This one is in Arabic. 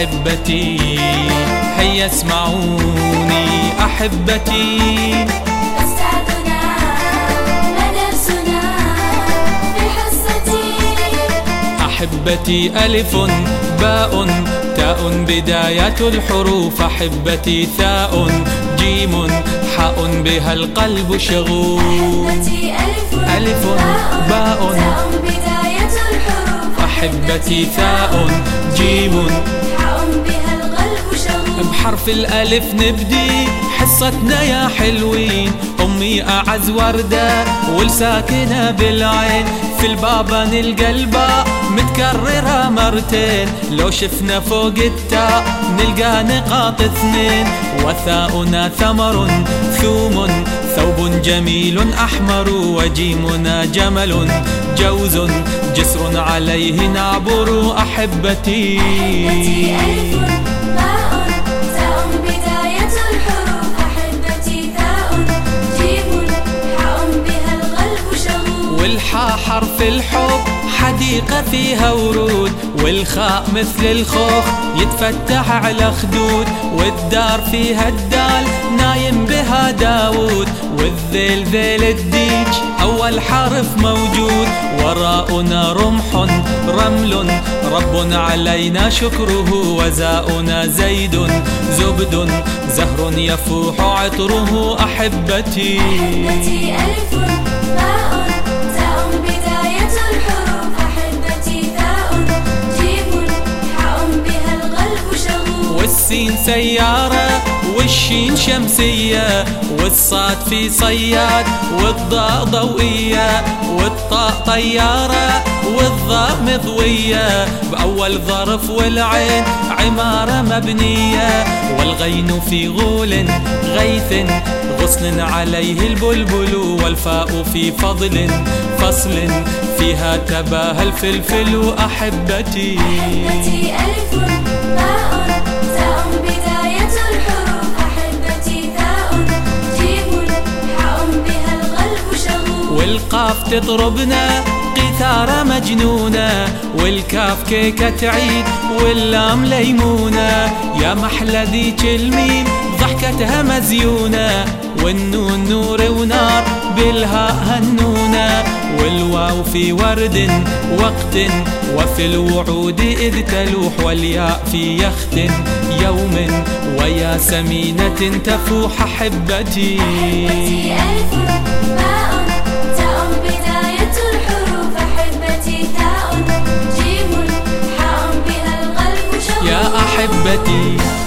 أحبتي هيا اسمعوني أحبتي. أحبتي ألف باء تاء بداية الحروف. أحبتي ثاء جيم حاء بها القلب شغول أحبتي ألف ألف باء. تاء بداية الحروف. أحبتي ثاء جيم بحرف الألف نبدي حصتنا يا حلوين. أمي أعز وردة والساكنة بالعين. في البابا نلقى الباء متكررة مرتين. لو شفنا فوق التاء نلقى نقاط اثنين. وثاؤنا ثمر ثوم ثوب جميل أحمر وجيمنا جمل جوز جسر عليه نعبر أحبتي. أحبتي حرف الحب حديقة فيها ورود والخاء مثل الخوخ يتفتح على خدود والدار فيها الدال نايم بها داود والذيل ذيل الديج أول حرف موجود. وراءنا رمح رمل رب علينا شكره وزاؤنا زيد زبد زهر يفوح عطره. أحبتي أحبتي ألف باء والسين سيارة والشين شمسية والصاد في صياد والضاء ضوئية والطاء طيارة والضاء مضوية. بأول ظرف والعين عمارة مبنية والغين في غول غيث غصن عليه البلبل والفاء في فضل فصل فيها تباهى الفلفل أحبتي أحبتي ألف باء تاء بداية الحروف. أحبتي ثاء. جيم حاء بها القلب شغوف. والقاف تضربنا. قيثارة مجنونة. والكاف كيكة تعيد. واللام ليمونة. يا محلى ذيك الميم ضحكتها مزيونة. والنون نور ونار. بالهاء هنونة والواو في ورد وقت وفي الوعود إذ تلوح والياء في يخت. يوم ويا سمينة تفوح أحبتي أحبتي ألف باء تاء بداية الحروف أحبتي ثاء جيم حاء بها القلب يا أحبتي.